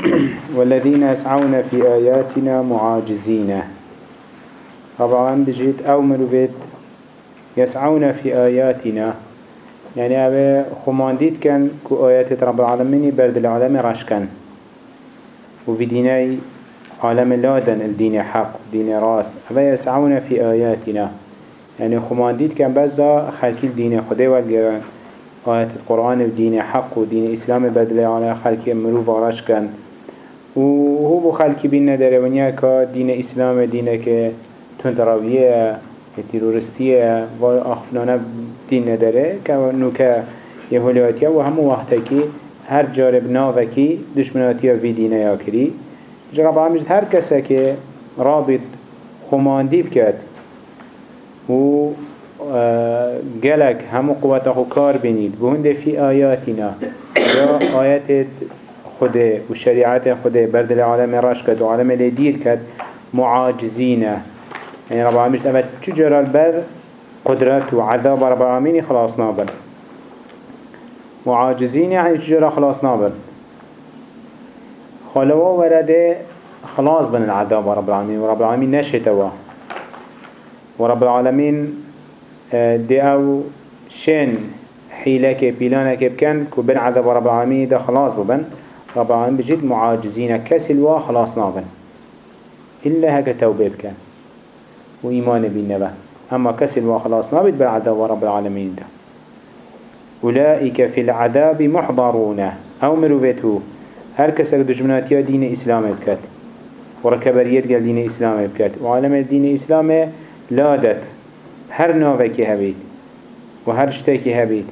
والذين يسعون في آياتنا معاجزين. طبعا بجيت أو مروفيت يسعون في آياتنا. يعني أبي خمانديت كان كو آيات رب العالمين برد العالم رش كان وفي ديني عالم لادن الدين حق دين راس. أبي يسعون في آياتنا. يعني خمانديت كان بس خلقي الدين خدي والجيران. آيات القرآن الدين حق ودين إسلام بدل على خلقي مروف رش و هو بو خلکی بین نداره ونیا که دین اسلام دینه که تندرویه که تیرورستیه و آخفنانه دین نداره که نوکه یهولیاتیه و همون وقتی که هر جارب ناوکی دشمناتی وی دینه یا کری. هر کسی که رابط خماندی بکد و گلک همو قوت خو کار بینید بهند فی آیاتینا. یا آیت خده وشريعات خده برد العالم رشكت وعالم الدير كت معاجزين يعني رب العالمين أما تجرى البر؟ قدرت وعذاب رب العالمين خلاص نابل معاجزين يعني تجرى خلاص نابل خلوا ورده خلاص بن العذاب رب العالمين ورب العالمين نشتوا ورب العالمين آه، دي أو شن حيلك بيلانك بكن كبن عذاب رب العالمين ده خلاص ببن. العالمين بجد معاجزين. كسلوا خلاص نابل إلا هكا توبه بكن وإيمان بالنبا أما كسل وخلاص نابد بالعذاب رب العالمين ده. أولئك في العذاب محضرون. أو مروبته هر كسك دجمناتيا دين إسلام بكت وركبريت قال دين إسلام بكت وعالم دين إسلام لادت. هر نوفك هبيت وهر شتاكي هبيت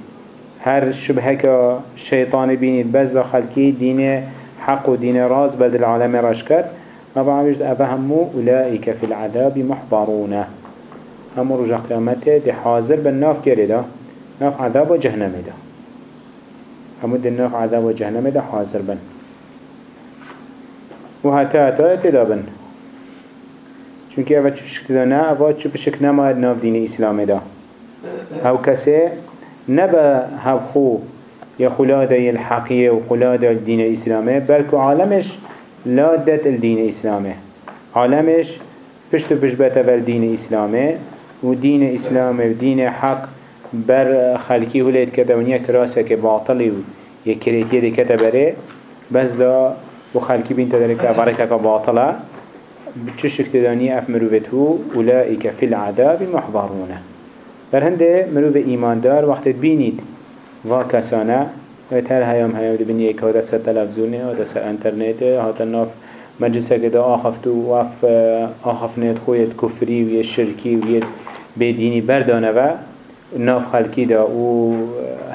هر شبهك شيطان بيني بز خلقي دين حق ودين راز بدل العالم رشكت طبعا بيجد أفهموا أولئك في العذاب محضرون. هم رجع قيامته دي حاضر بالناف كرده ناف عذاب وجهنم ده هم دي ناف عذاب وجهنم ده حاضر بن. وهتا هتا تدابن چونك اوه چو شکل نه اوه چو بشک نماید ناف دین اسلام ده أو کسي نبا هفخو يا خلادة الحقية وخلاده الدين الإسلامي بلكو عالمش لا دت الدين إسلامي عالمش پشت و پشت بتا دين إسلامي و دين إسلامي و دين حق بر خلقي هلت كده ونيا كراسة كباطلي و يكريتيه دي كده بره. بس دا و خلقي بين تدرك أفريكا كباطلة بتشك تداني أف مروفته أولئك في العذاب محضرون بر هنده مروف إيمان دار وقت بينيد واكسانه هر هیام هیام دی بینی یک هاده سر تلفزونه هاده سر انترنته هاده ناف مجلسه که دا آخفتو وف آخف نید خویت کفری و یه شرکی و یه بدینی بردانه و ناف خلکی دا. و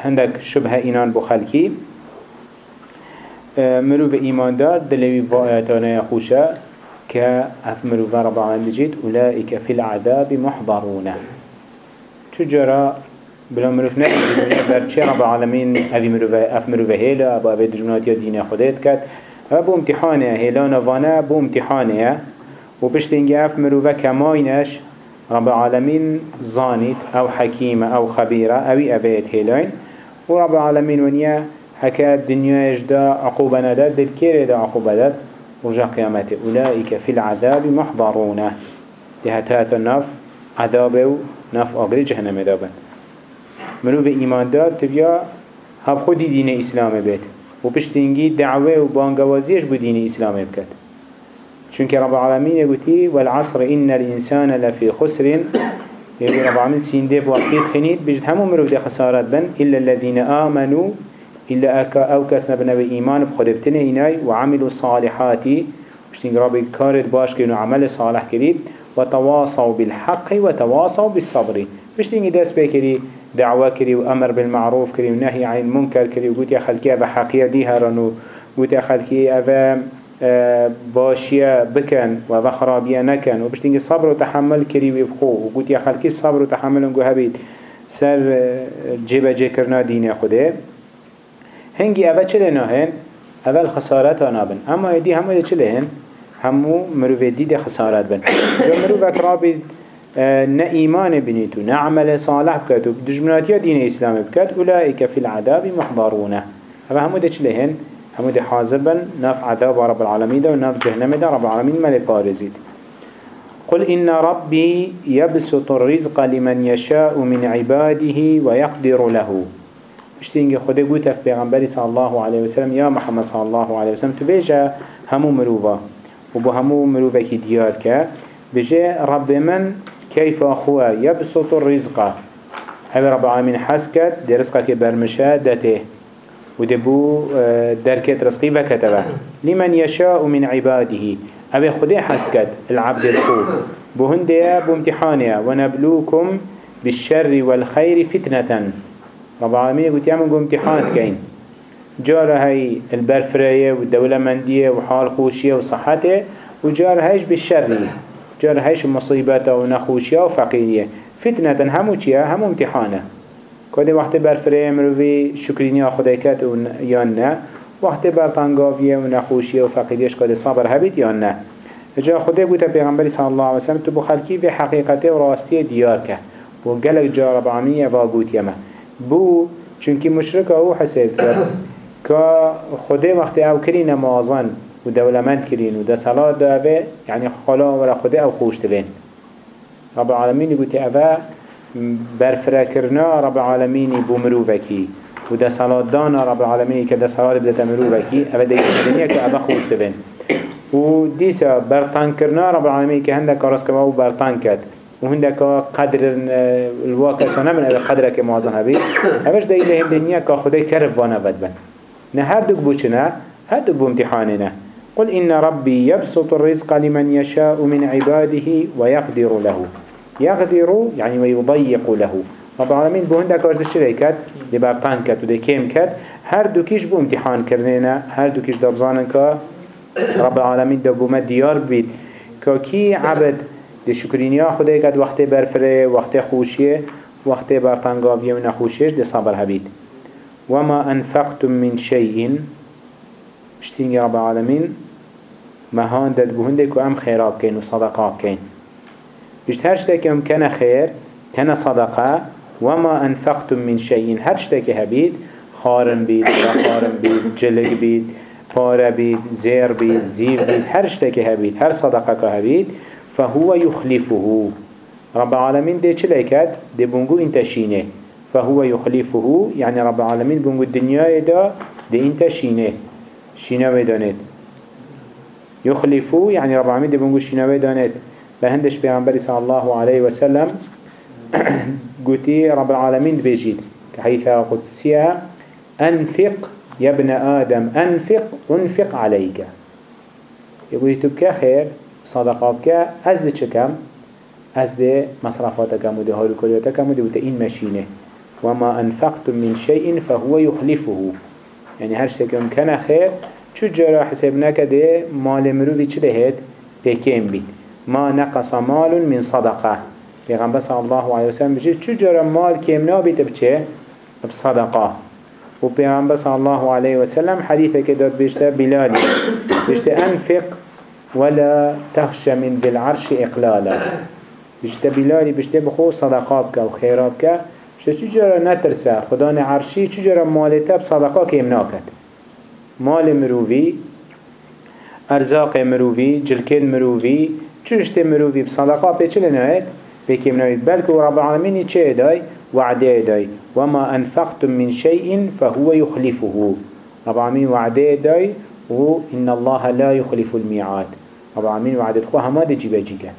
هندک شبه اینان بو خلکی. مرو به ایمان دار دلوی و آیاتانه خوشه که اف مرو به رب العالمین بجید اولئیک فی العذاب محضرونه. چجرا بلا مروف نه بر چه رب العالمین اف مروف هیلا ابو اوی دجمناتی دین خودت کد و بو امتحانه هیلا نوانه بو امتحانه. و پشت اینگه اف مروف کماینش رب العالمین زانید أو حکیم أو خبیره اوی اویت هیلاین و رب العالمین ونیا حكا الدنيا دا عقوبة دل كير دا عقوبة داد رجع قيامته أولئك في العذاب محضرون دهتات النف عذاب نف أغري جهنم دابن. منو به ایمان دار تبیا هب خودی دین اسلام بید. و پشتینگی دعوه و بانگوازیش بو دین اسلام بکد. چونك رب العالمين يقولي والعصر إن الإنسان لفي خسر. يقول رب العالمين سينده بوقتيت خنيد بجد همو مروف دي خسارات بن إلا الذين آمنوا إلا أكا أو كسنا بنا بإيمان بخدبتنا إناي وعملوا الصالحات بشتين ربي كارد باش كينو عمل صالح كريب وتواصوا بالحق وتواصوا بالصبر. بشتين دست بكري دعوة كري وأمر بالمعروف كري ونهي عن المنكر كري وقلت يا خلقي أبا حقية ديها رنو قلت يا خلقي أبا آه، باشية بكن وأبا خرابية نكن. وبشتنجي صبر وتحمل كري ويبخو وقلت يا خلقي الصبر وتحمل ونقو هبيت. سر آه، جيبا جيكرنا دين خوده هنگي أبا چلي نهن؟ أول خسارات نابن أما يدي همو يدي هن؟ همو مروفي دي خسارات بن. جو مروفك رابط نه ایمان بنيتو نه عمل صالح بكتو دجمناتيا دين اسلام بكت اولئك في العذاب محضرونه هذا همو ده چلهن همو دي حاضر بن ناف عذاب رب العالمين ده وناف جهنم ده رب العالمين مالي بارزيد قل إن ربي يبسط الرزق لمن يشاء من عباده ويقدر له. اشتينجي خده قوتا في پیغمبری صلى الله عليه وسلم يا محمد صلى الله عليه وسلم تبيجا همو مروفا وبو همو مروفا كي ديار كا بجي رب من كيف أخوه يبسط الرزق. هذا رب العالمين حسكت دي رزقك برمشا دته ودبو آه، دركت رزقي وكتبه لمن يشاء من عباده. أبي خدي حسكت العبد الخوب بهندية بامتحانية ونبلوكم بالشر والخير فتنة. رب العالمين قلت يعمل امتحان كين جار هاي البرفرية والدولة مندية وحال خوشية وصحته وجار هايش بالشر جار هايش مصيبته ونخوشية وفقيرية فتنة همو چيا همو امتحانه. كده وقت برفرية مروي شكرينيا خدای کت یا نه؟ وقت برطنگاویه و نخوشیه و فقیریش کده صبر هبید یا نه؟ جا خدا گوته پیغمبری صلی الله علیه وسلم تو بخلکی به حقیقت و راستی دیار که. و گلک جا رب العالمین و گوت یمه. بو چونکی مشرک أو حساب که خدا وقت أو کری نمازن و دولمند کرین و ده صلاة دابه یعنی خلا ولا خدا أو خوش تبین رب العالمین گوته اوه برفرکرنا رب العالمین بو مروفکی و ده صلاة دانا رب العالمین که ده صلاة بدتا مروفکی اوه ده دنیا که اوه خوش تبین و دیسا برطان کرنا رب العالمین که هنده کارس که أو برطان کرد. و هنده که قدر الواقع سانه من اوه قدره که موازن هبید اوش ده ایله دنیا که خدای کرف وأنا ود بن. نه هر دوک بوچنه هر دوک بو امتحانه قل إن ربي يبسط الرزق لمن يشاء من عباده ويقدر له. يقدر يعني ويضيق له. رب العالمين بو هندك ارز الشركات دي برطان كت ودي كيم كت هر دوكيش بو امتحان كرنينا هر دوكيش دابزانن كا رب العالمين دبو ما ديار بيت كا كي عبد؟ دي شكرينيا خده كت وقت برفره وقت خوشيه وقت برطانقاوية من خوشيش دي صبر هبيت وما أنفقتم من شيء. اشتين رب العالمين. مهان داد بهندك وام خيرات كين وصدقات كين. هرشتك يوم كان خير كان صدقة. وما أنفقتم من شيء. هرشتك هبيد خارم بيد خارم بيد جلق بيد پاره بيد زير بيد زيف بيد هرشتك هبيد هر صدقة هبيد فهو يخلفه. رب العالمين دي چه لكت دي بونگو انت شينه فهو يخلفه يعني رب العالمين بونگو الدنيا دا دي إنت شينه شينه بدانت يخلفه يعني رب العالمين دي بونگو شينه بدانت بهندش پیغمبر صلى الله عليه وسلم قوتي رب العالمين بيجيد. كحيث قدسية أنفق يا ابن آدم أنفق أنفق عليك. يقول تبكى خير صدقاتك أزد چكم أزد مصرفاتك مده هارو كلياتك مده وتئين مشينه. وما أنفقتم من شيء فهو يخلفه. يعني هر شيء كان خير شو جرى حسابناك ده مال مروفي چه بهت بكيم بيت ما نقص مال من صدقه. پیغمبر صلی الله علیه وسلم بجید چجور مال کم نابیت بچه؟ بصدقه و پیغمبر صلی الله علیه وسلم حدیثه که داد بیشتر بلالی. بیشتر انفق ولا تخش من بالعرش اقلالا. بیشتر بلالی بیشتر بخو صدقات که. و بیشتر چجور نترسه. خدا عرشی چجور مالتا بصدقه کم ناکد مال مرووی ارزاق مرووی جلکن مرووی چوشت مروفي بصدقاء بيچل نهيت بكيم نهيت بلك رب العالمين چه داي وعده داي وما أنفقتم من شيء فهو يخلفه رب العالمين وعده داي وإن الله لا يخلف الميعاد رب العالمين وعده خواه دي جيبه جيگه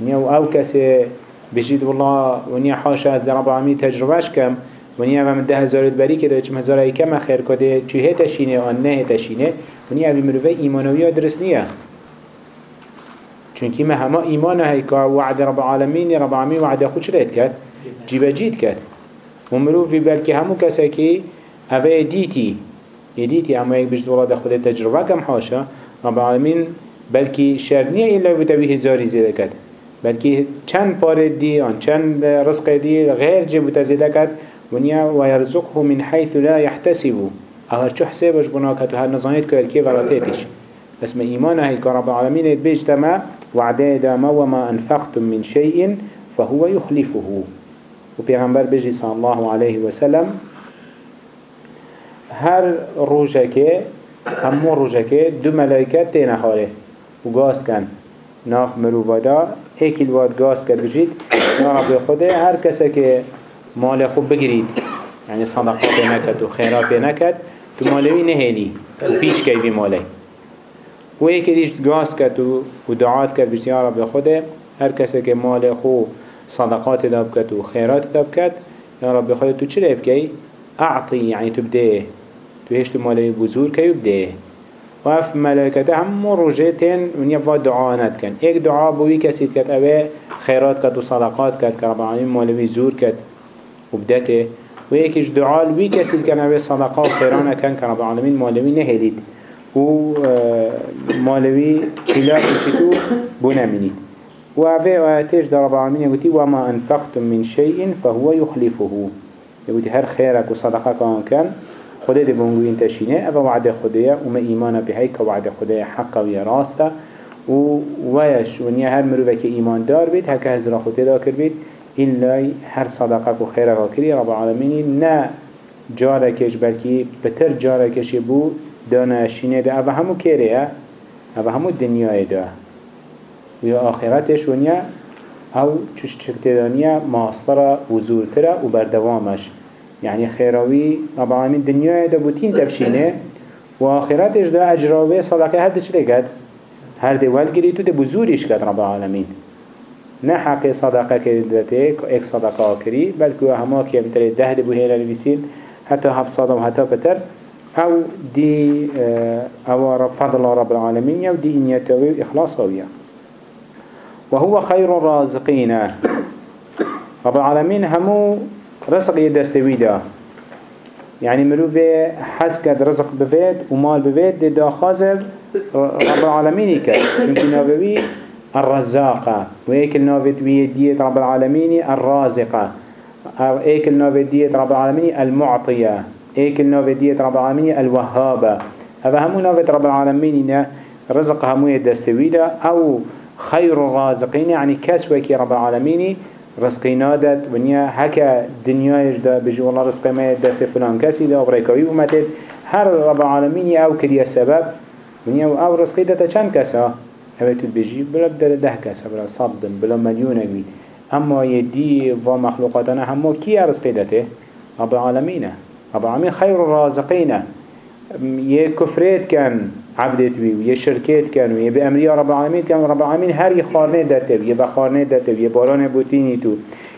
نيو أو كسي بجيد والله ونيا حاشا از رب العالمين تجربهش كم ونیا و من ده هزارت بری که چم هزار ای کم خیر کده. چه تشینه آن نه تشینه ونیا اوی مروفه ایمانوی درست نیه. چونکی ما همه ایمان هی که وعد رب العالمین رب العالمین وعد خود چرا کرد؟ جیبه جید کرد. و مروفی بلکه همو کسی که اوه دیتی. دیتی اما یک بجد ولاد خود تجربه کم حاشا. رب العالمین بلکه شر نیه ایلا بتوی هزاری زیده کرد. بلکه چند پار دی آن چند رزق دی غیر جبوت زیده کرد. ونیا و یرزقه من حیث لا يحتسبه اگر چو حسابش بنا کد و هر نظانیت که الکی وراتیتش. بس ما إيمانه هي كرب العالمين بيجتما وعده داما وما أنفقتم من شيء فهو يخلفه وبيغمبر بيجي صلى الله عليه وسلم هر روجكه همو روجكه دو ملائكه تينا خاله و غاز كان ناف مروفادا هيك الواد غاز كد يا رب خده هر کسی که مال خوب بگیرید. يعني صدقات نكت و خيرات نكت تو مالوي نهيلي و پیش كيفي مالي و هيك ديش غاز كت و دعات كت بجد يا رب خده هر کسی که مال خو صدقات داب كت و خيرات داب يا رب خده تو چرا بكي أعطي يعني تبديه تو هشت مالي بزور كي يبديه وف ملائكته هم رجيتين من يفا دعانات كان ايك دعاء بوي كسيد كت اوه خيرات كت و صدقات كت كرب العالمين مالوي زور كت وبدته ويكيش دعاء وي كسيد كان اوه صدقات خيرانا كان كرب العالمين مالوي نهليد و مالوي خلاف شتو بنا منيد وعبه آياتيش در رب العالمين يقولي وما أنفقتم من شيء فهو يخلفه يقولي هر خيرك وصدقك كان كان خدا دي بونگوين تشينه اما وعد خدايا وما ايمانا بهي كوعد خدايا حقا ويا راستا و ويش ونيا هر مروفك ايمان دار بيت هكا هزرا خده دا كر بيت إلا هر صدقك وخيرك وكري رب العالمين نا جاركش بلكي بتر جاركش بو دانا شينه دا اوه همو كيريه اوه همو الدنيا دا ويا آخرتش ونيا أو چش چكتدانيا ماسترا وزورترا وبردوامش يعني خيراوي رب العالمين دنيا دا بوتين تفشينه وآخرتش دا أجراوي صدقه هر چلي قد هر دا بزوريش قد رب العالمين نه حق صدقه كدته اك صدقه كري بلكو هما كي بتري ده دي بوهيلا لبسين حتى هف صدم وحتى بتر أو دي أو فضل رب العالمين أو دي انيتوي اخلاص ويا وهو خير الرازقين رب العالمين همو رزق يدستوي دا. يعني مروفي حس كد رزق بفيد ومال بفيد دا خازر رب العالمين كد چونك نابوي الرزاقة ويكل نافت ديت رب العالمين الرازقة ايكل نافت ديت رب العالمين المعطية ايكل نافت ديت رب العالمين الوهابة هذا همو نافت رب العالمين رزق همو يدستوي دا. أو خير الرازقين يعني كسوكي رب العالمين رزقی نادد ونیا هکا دنیایش دا بجی والله رزقی ما دست فلان کسی دا ابریکاوی اومده. هر رب العالمین أو کریه سبب. ونیا أو رزقی دا چند کسا؟ اوه تو بجی بلا ده ده کسا بلا صدن بلا مليون اگوید اما يدي و مخلوقاتنا همو کی رزقی داته؟ رب العالمین رب العالمین خیر الرازقین یه کفرت کن عبدت بي ويا شركات كانوا ويا بأمريا رب العالمين كان رب العالمين هر يخارنه دته ويا بخارنه دته ويا باران بوتيني تو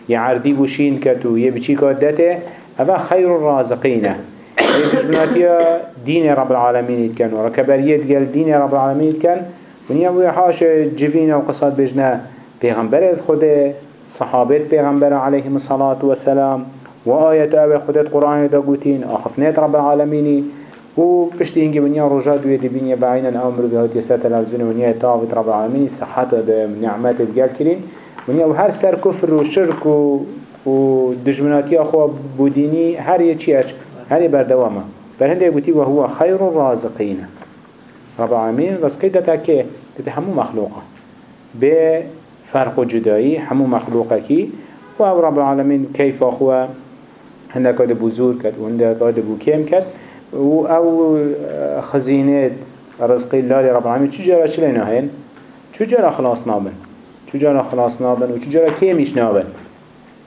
يا عردي بوشين كتو يا بچي كات دته هذا خير الرازقين بجملاتيا دين رب العالمين كان وركبريت قال دين رب العالمين كان ونيا ويا حاش جفينا وقصات بجنا پیغمبر خود صحابت پیغمبر عليهم الصلاة والسلام. وآيات أبي خودت قرآن دا قوتين أخفنات رب العالمين و پشتی اینکه ونیا رجا دوی دی بینیه بعین الامر به هاتی سه تلفزیون ونیا تاوت رب العالمین صحت ده نعمت بگل کرین. ونیا و هر سر کفر و شرک و و دجمناتی خو بودینی هر یه چیش هر یه بردوامه. بر هنده گوتی و هو خیر الرازقین. رب العالمین رزقی دتا که دتا همو مخلوقه. به فرق و جدایی همو مخلوقه کی؟ و رب العالمین کیف اخوه هنده کاد بزرگ کد و هنده کاد کد. و أو خزينة رزق الله رب العالمين چجرا چلينا هين چجرا خلاص نابن؟ چجرا خلاص نابن؟ و چجرا كيمش نابن؟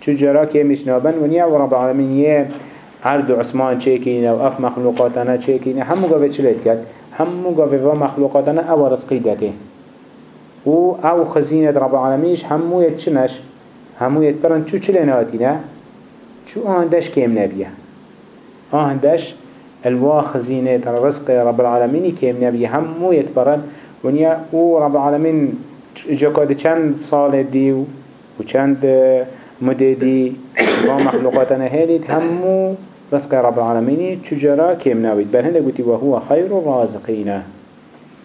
چجرا كيمش نابن؟ و نيا رب العالمين يه عرض عثمان چيكينا و اف مخلوقاتنا چيكينا همو قوة چليت كد همو قوة و مخلوقاتنا أو رزقي داته و أو خزينة رب العالمينش همو يتشنش همو يتبرن چو چلينا هاتينا چو آهندش كيم نبيه آهندش الوا خزينة رزق رب العالمين كيم نبي همو يتبرن. ونيا و رب العالمين جاكاد چند سال دي و چند مدة دي. و مخلوقاتنا هاليت همو رزق رب العالمين. چجرا كيم نبيد بل هنده قلتي وهو خير الرازقين.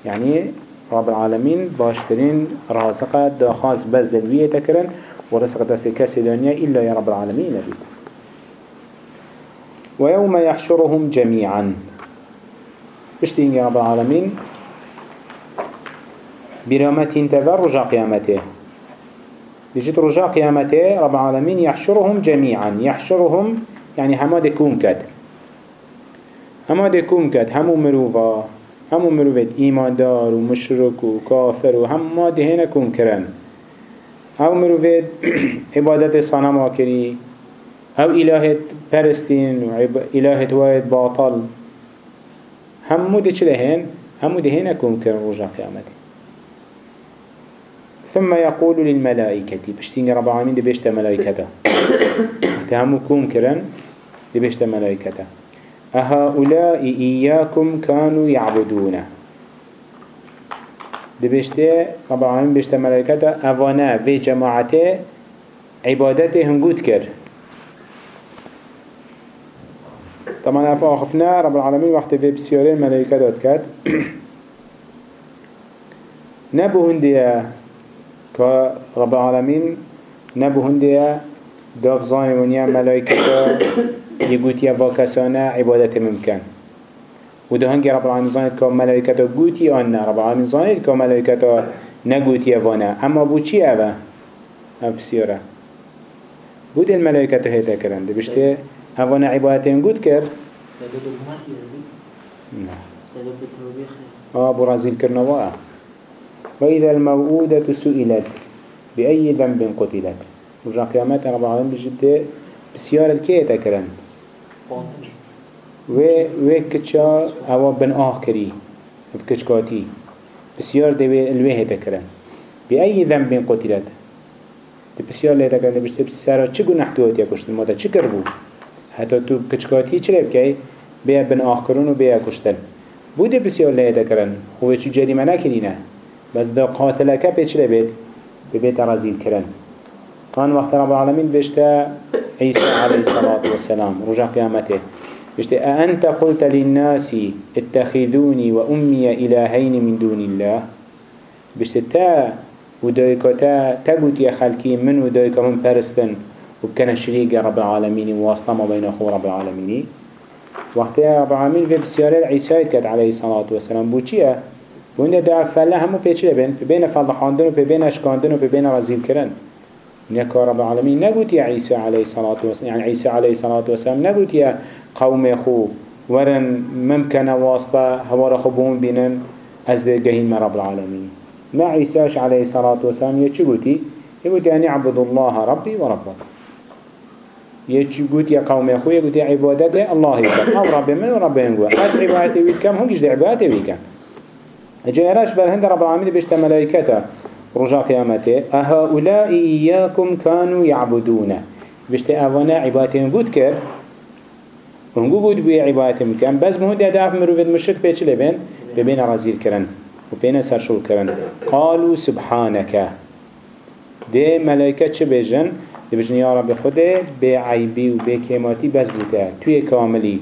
يعني رب العالمين باشترين رازقه داخاز بز دلوية تكرن. ورزق دست كسي دنيا إلا يا رب العالمين. نبيد ويوم يحشرهم جميعا. بشتين يا رب العالمين؟ برامتين تبر رجع قيامته. بجد رجع قيامته رب العالمين يحشرهم جميعا. يحشرهم يعني هماد كون كد اما ده كوم كد همو مروفا همو مروفت ايمان دار و مشرك و كافر و هم ده هنا كوم كرن أو مروفت عبادت صنم آكري أو الهت پرستين و الهت وايد باطل. همو ده چله هن همو ده هنا كوم كرن رجع قيامته ثم يقول للملائكة بشتين رب العالمين دي بيشتا ملائكته همو كوم كرن دي بيشتا ملائكته أهؤلاء إياكم كانوا يعبدون. دي بيشتا رب العالمين بيشتا ملائكته أفانا في جماعته عبادته هنقود كر. طبعا أفا أخفنا رب العالمين وقت في بسيارين ملائكة دات كات. نبو هندية كرب العالمين نبو هندية داف زاني ونيا ملائكة يقول يا فاكسانا عبادة ممكن. وده هنگي رب العالمين زاني كا ملائكة قوتي أنا رب العالمين زاني كا ملائكة نقوتي فانا أما بو چي أبا أب بسيارة بود الملائكة هيدا كرن دي بشتي هفانا عبادة نقود كر آه برازيل كرنوا وإذا الموؤودة سئلت بأي ذنب قتلت؟ وجا قيامات رب العالمين بجد بسيار الكيه تكرن و و كتشا أو بن آه كري بكتشكاتي بسيار دي الوه تكرن بأي ذنب قتلت؟ دي بسيار ليه تكرن بجد بسيارة چه گناه دوات يكشتن ماذا چه کربو؟ حتى تو كتشكاتي چه لبكي بيا بن آه کرن و بيا كشتن بوده بسيار ليه تكرن هو چه جريمه نكرينه بس دا قاتلك بيش لبيت ببيت رزيل كرن كان وقت رب العالمين بيشتا عيسى عليه الصلاة والسلام رجع قيامته بيشتا أأنت قلت للناس اتخذوني وأمي إلهين من دون الله؟ بيشتا تا ودايكا تا يا خلقي من ودايكا من برستن وكان شريك رب العالمين واسطة ما بين أخو رب العالمين. وقتها رب العالمين في بسيارة عيسى كانت عليه الصلاة والسلام. بوچيه بونده دعا فله همو پیچه بین؟ بین فضل خواندن و بین اشکاندن و بین رزیل کرن نكا رب العالمين نقول يا عيسى عليه الصلاة والسلام يعني عيسى عليه الصلاة والسلام نقول يا قوم خو ورن ممكن واسطة هوار خبون بينن از جهين رب العالمين ما عيساش عليه الصلاة والسلام قلتي يقول أن اعبد الله ربي وربك قلت يا قوم خو يقول عبادته الله يكن أو ربي من وربي ينقوى أس عبادته ويتكم هم يجد عبادته ويتكم جيراش بل هند رب العالمين بيشت ملائكته رجاء قيامته أهؤلاء إياكم كانوا يعبدون بيشت أفنا عبادتهم بود كر هنگو بود بوی عبادتهم كان بس مهود يدعف مروفد مشرك بيش لبين ببين رزيل كرن وبين سرشول كرن قالوا سبحانك ده ملائكة چه بيجن يا رب خوده بعيبي وبكيماتي بس بوده. توی كاملي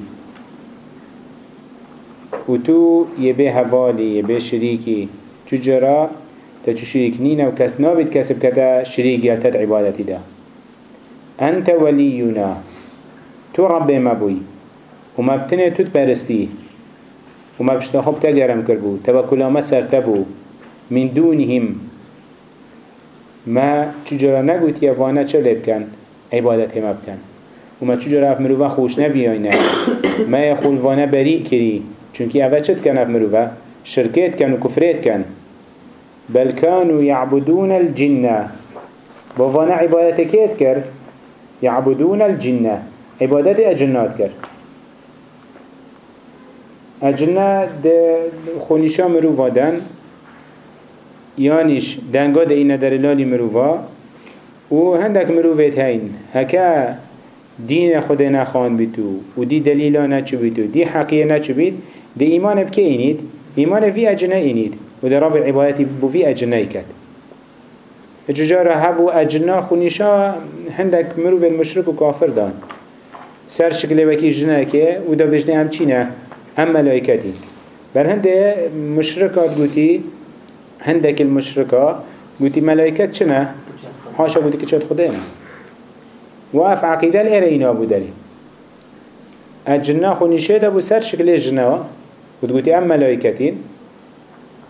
و تو یه به حوالی یه به شریکی. چو جرا تا چو شریک نینه و کس نابید کسب کتا شریک گلتت عبادتی ده. انت ولیونا. تو رب ما بوی. و ما بتنه تو تبرستی و ما بشتا خوب تگرم کربو. توکلا ما سر تبو من دونهم. ما چجورا نگوت یه وانه چه لبکن عبادت هم بکن. و ما چجورا اف مروفا خوش نویاینه ما یخول وانه بریع کری. چونکی اوه چت کن اف مروفه شرکت کن و کفرت کن. بل كانوا يعبدون الجنة بوانا عبادت كيت كر يعبدون الجنة عبادت أجنات كر أجنة ده خونيشا مروفا دن. یانیش دنگا ده اینه در لالی مروفا و هندک مروفت هاین هکا دین خود نخوان بیتو و دی دلیلا نچو بیتو دی حقیه نچو بیت دی ایمان بکه اینید ایمان وی اجنه اینید و در رابع عبایتی بو وی اجنه کد ججاره هبو اجنه خونیشا هندک مروف المشرک و کافر دان. سر شکل وکی جنه که و دا بجنه هم چینه؟ هم ملائکتی. بر هنده مشرکات گوتی هندك المشركة؟ قوتي ملايكت چنه حاشا قوتي كچات خدينا وقف عقيدة الإرينا أبو داري أجنة خونيشه ده بو سر شكل جنة وتقولي أم ملائكتين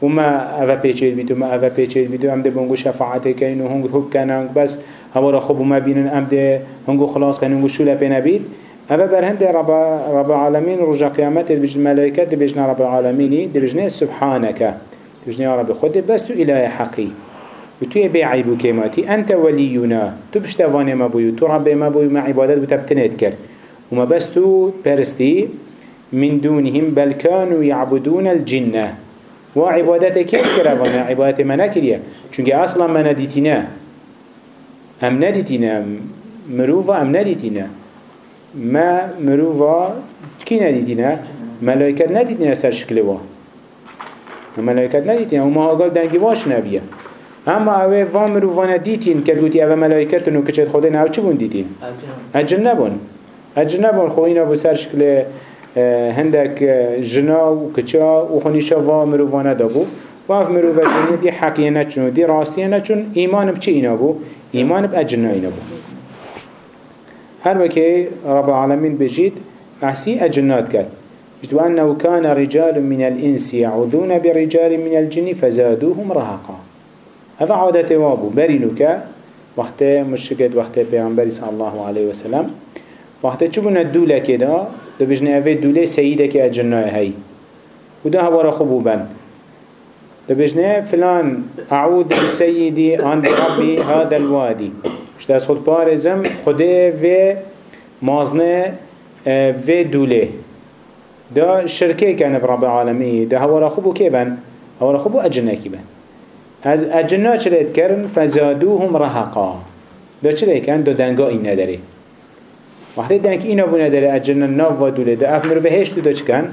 وما أفا بيچيد بيتو ما أفا بيچيد بيتو. أم ده بونگو شفاعته كين و هنگو حب كنانگ بس. هوا را خوب وما بينن أم ده هنگو خلاص كن هنگو شولا بينا بيت. أبا برهند رب, رب العالمين رجع قيامت بجن ملائكة بجن رب العالمين بجن سبحانك. بجن يا رب خود بس تو إله حقي وتو يبي عيبو كيماتي أنت ولينا تو بشتواني ما بويو تو رب ما بويو ما عبادت بتبتنت كر وما بس تو برستي من دونهم بل كانوا يعبدون الجنة. وعبادته كيف كرا وأنا عبادته ما نكريا چونك أصلا ما نديتنا هم نديتنا مروفا هم نديتنا ما مروفا كي نديتنا ملائكة نديتنا سر شكل وا ملائكة نديتنا وما قال دنگي واش نبيه اما اوه وام مروفانا دیتین که گوتی اوه ملائکتون و کچت خودین او چه بون دیتین؟ اجن نبون. اجن نبون. خو اینا بو سر شکل هندك جنا و کچا و خونیشا وام مروفانا دابو. و اف مروفاشونی دی حقیه نچون. دی راستیه نچون. ایمان بچه اینا بو؟ ایمان بأجنا اینا بو. هر وكي رب العالمين بجيد أحسي أجنات كات جدو أنه كان رجال من الإنس يعوذون برجال من الجن فزادوهم رهقا. هذا عادت وابو برينو كا وقت مشكت وقت پیغمبر صلى الله عليه وسلم وقت چو بنا دوله كده دو بجنه اوه دوله سيده که اجنه هاي وده هوا خبو بن دو بجنه فلان اعوذ بسيدي عن ربي هذا الوادي دست خود بارزم خوده و مازنه و دوله. ده شركه كان برب العالمين ده هوا خبو كي بن؟ هوا خبو اجنه كي بن. از اجنا چلید کرن فزادوهم رهقا دا چلی کن دا دنگا این نداره وقتی دنگ اینا بو نداره اجنا ناف و دوله دا اف مروفه هشتو دا چکن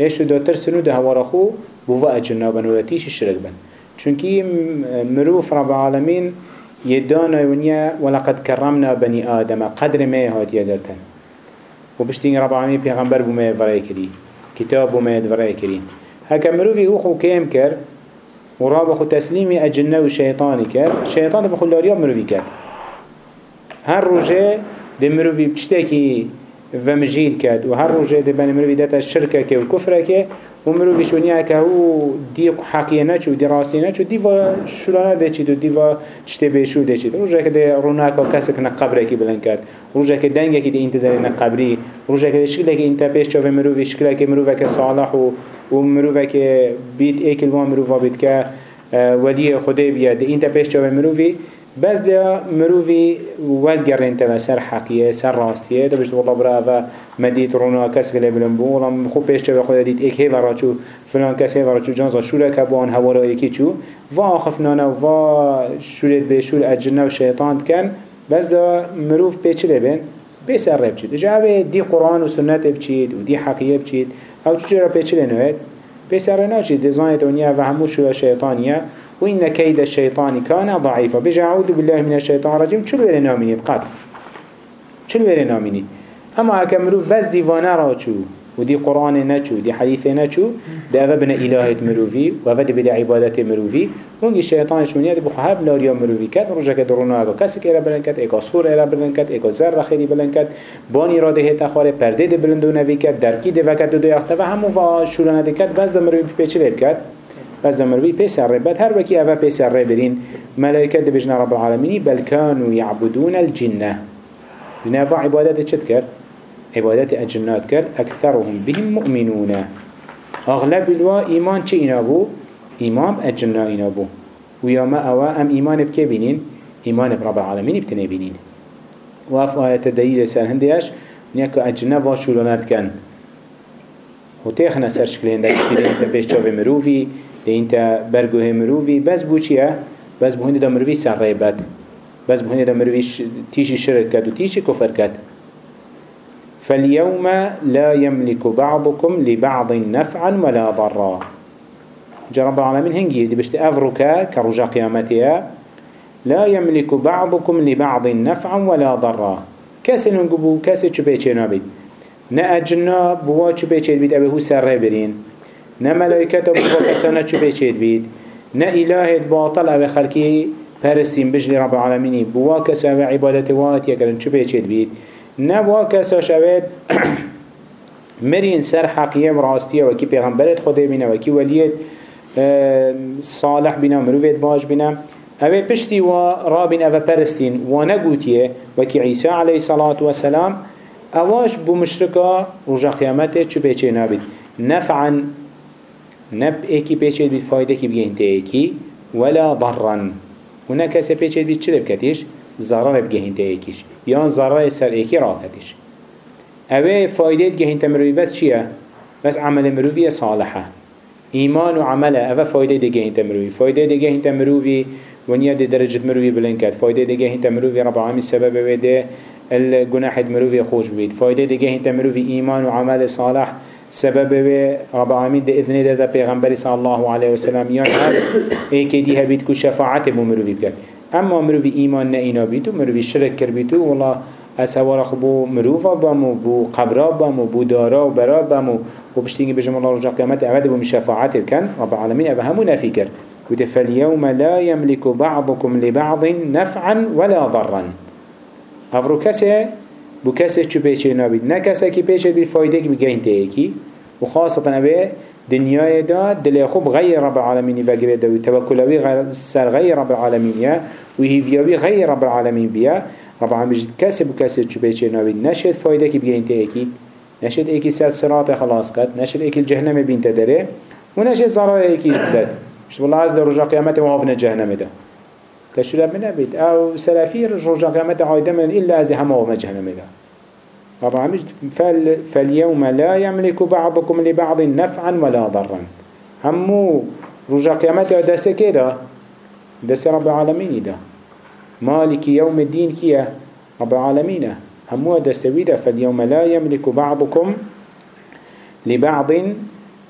هشتو دا ترسنو دا هوارا خو بو و اجنا بن و تیش شرک بن. چونکی مروف رب العالمین يدانا ونيا ولقد كرمنا بني آدم قدر ما هات يدرتن وبشتين رب العالمين پیغمبر بو ما يفرأي كري كتاب بو ما يفرأي كري. هكا مروفي اوخو كيم كر ورابا خو تسليمي أجنة وشيطاني كر. شيطان ده بخو لاريا مروفي كر. هر روجه ده مروفي بشتاكي ومجيل كد وهر روجه ده بني مروفي داتا الشركة كي والكفرة كي ومروفي شونيا كهو دي حقية نچو دي راسي نچو دي و شلانه ده چيد و دي و چته بيشو ده چيد روجه که ده روناكا كسك نقبره كي بلن كد روجه که دنگه که ده انت داره نقبري روجه که ده شكله که انت پیش چاوه مروفي شكله که مروفه که صالح و و مروفه که بید ایکل وان مروفه بید که ولی خدا بیاد. این تا پیش چاوه مروفی بس ده مروفي والجرين تبع سر حقيقة سر راستية. ده بجد والله برا و مديت رونا كس قلي بلن بو والله خو بيش جوا خدا ديت اك هيفا فلان كس هيفا راچو جانزا شورا كبان هورا إيكي چو. و خفنانا و شورت بشور اجنه و شيطان كان بس ده مروف بيچ لبن بسر رب چید. جاوه دی قرآن و سنت بچید و دی حقیه بچید أو چجورا بيچ لنوید؟ بسر ناچید. دزانت و همو شورا شیطانیه. وإن كيد الشيطان كان ضعيفا. أعوذ بالله من الشيطان الرجيم. شو الوير نامينيت قط شو الوير نامينيت أما أكملوا بس ديوانا راچو ودي قرآن نچو دي حديث نچو ده أفا بنا إلهة مروفي وأفا دي بدا عبادة مروفي ونجي الشيطان شونيا دي بخواب لاريا مروفي كات رجا كد رونا آگا. كسك إرا بلن اگا صور إرا بلن اگا زر خيري بلن كات باني را ده هتا خاره پرده ده بلندو نوي كات دركي ده وكت دو دو يخته و همو فا شورانه ده كات بس ده مروفي بيچه بس دمروي بيسر ربات هر وكي أفا بيسر ربرين ملائكة بجنا رب العالمين بل كانوا يعبدون الجنة. بنافع عبادات چت كر عبادات الجنات كر أكثرهم بهم مؤمنون. أغلب الوا إيمان چه إنابو إيمان الجنة إنابو ويوما أوا أم إيمان بكي بينين إيمان برب العالمين بتنه بينين وف آيات الدليل سان هنديش نيكو الجنة واشولونات كان وتيخنا سرشكل هندك اشتري انت بيش چاوه مروفي ده انت برگوه مروفي بس بو چيه بس بو هنده دا مروفي سر ريبت بس بو هنده دا مروفي تيشي شرك كد و تيشي كفر كد فاليوم لا يملك بعضكم لبعض نفعا ولا ضرا. جا رب العالمين هنجي دي بشت أفركا كرجا قيامتها لا يملك بعضكم لبعض نفعا ولا ضرا. كاسي ننقبو كاسي چو بيچه نابد نا أجنا بوا چو بيچه بيد أبه هو سر ريبرين نه ملائکت بوا کسانه چو بيچید بید نه الهت باطل أو خلقی پرسیم بجلی رب العالمینی. بوا کسا أو عبادت وات یکرن چو بيچید بید. نه بوا کسا شوید مرین سر حقیه و راستیه وکی پیغمبرت خوده بینه وکی ولیت صالح بینه مروفت باش بینه. اوه پشتی و رابین اوه پرستین. و نگوتیه وکی عیسی علیه صلاة و سلام اواش بو مشركا رجا قيامته چو بيچه نابد نفعا نب ايكي بيچه بيت فايدة كي بگه انت ولا ضرا. هنا كسي بيچه بيت چه بكتش ضرر بگه انت يان ضرر سر إيكي راكتش اوه فايدة گه انت مروي بس چيه؟ بس عمل مروي صالحة. ایمان و عمله اوه فایده دیگه هنت مروی فایده دیگه هنت مروی ونیا دی درجت مروی بلند کرد فایده دیگه هنت مروی رب العالمین سبب بده الجناح مروي خوش بيت. فايدة دقيه انت مروي إيمان وعمل صالح. سبب رب العالمين ده إذن ده ده پیغمبر صلى الله عليه وسلم يان هر ايكي دي هبيت كو شفاعت بو مروي بكر اما مروي إيمان نئينا بيتو مروي شرك كر بيتو والله اسوار خبو مروفا بامو بو قبرا بامو بو دارا و برا بامو و بشتيني بجم الله رجع قيامت اوه بو مشفاعت كان رب العالمين اوه همو نافكر فاليوم لا يملك بعضكم لبعض نفعا ولا ضرا. افرو کسی بو کسی چو پیچه نابید نه کسی که پیچه بی فایده که بگه انته ایکی و خاصتا اوه دنیای دا دل خوب غیر رب العالمین بگیره دا و توکلوی سر غیر رب العالمین یا و هیویاوی غیر رب العالمین بیا رب العالمین کسی بو کسی چو پیچه نابید نشد فایده که بگه انته ایکی نشد ایکی سر سرات خلاص کد نشد ایکی الجهنم بین تدره و نشد ضرر ایکی جدد شد والله عز رجا قیامت وهافنا جهنم ده تشرب من أبيت أو سلافي رجع قيامة عايدة من إلا أزي هما ومجهنم ده طبعا مش فال فاليوم لا يملك بعضكم لبعض نفعا ولا ضرا. همو رجع قيامة دس كده دس رب العالمين ده مالك يوم الدين كيا رب العالمين همو دس ويدا فاليوم لا يملك بعضكم لبعض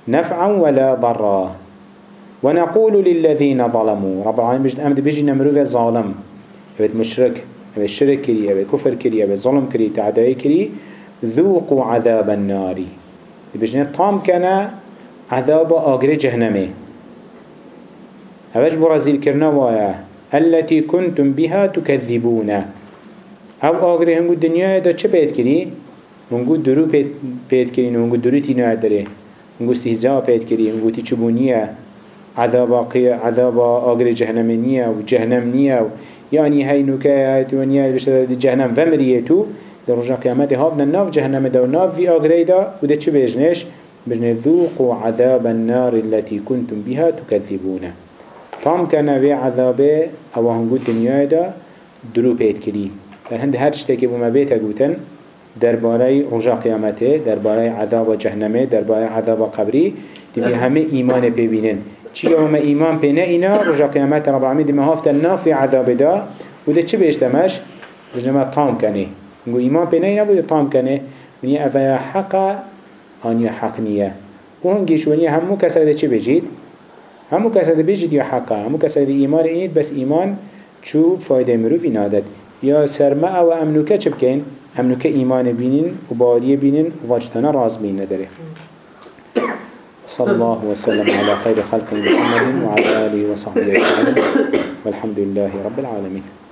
نفعا ولا ضرا. ونقول للذين ظلموا رب العالمين بجد أمد بيجي نمروه ظالم. أبد مشرك أبد شرك كري أبد كفر كري أبد ظلم كري تعداي كري ذوقوا عذاب النار. بجد طام كان عذاب آقر جهنمي. أبج برازيل كرنا وايا التي كنتم بها تكذبون. أو آقر هنگو الدنيا دا چه بيت كري هنگو درو بيت كري هنگو درو تينو داره. هنگو استهزاء بيت كري هنگو تيچبونيه عذاب عذاب آجر جهنم نية وجهنم نية يعني هاي نكايات ونيا بشتى جهنم. ومريتو در رجع قيامت هافنا ناف جهنم دا وناف في آجر دا. وده چه بيجنش بجن عذاب النار التي كنتم بها تكذبون طام كان في عذابه أو هنگو دنيا دا درو بيت كري لأن هند هر شتاكي بما بيتا قوتن درباره رجع قيامته درباره عذاب جهنمه درباره عذاب قبري تفي همه ايمان ببينن چی هم ایمان پی نه اینا رجا قیامت رب العالمین دم هفت نافی عذاب دا. و ده چی بیشتمش بجنما طام کنه نگو ایمان پی نه اینا بوده طام کنه ونیا افیا حقا آنیا حق نیه. و هنگیش ونیا همو کسر ده چی بجید؟ همو کسر ده بجید یا حقا همو کسر ده ایمان اینید بس ایمان چو فایده مروفی نادد یا سرما أو امنوکه چه بکن؟ امنوکه ایمان بینین و باریه بینین و واجتنا راز بین نداره. صلى الله وسلم على خير خلق محمد وعلى آله وصحبه أجمعين والحمد لله رب العالمين.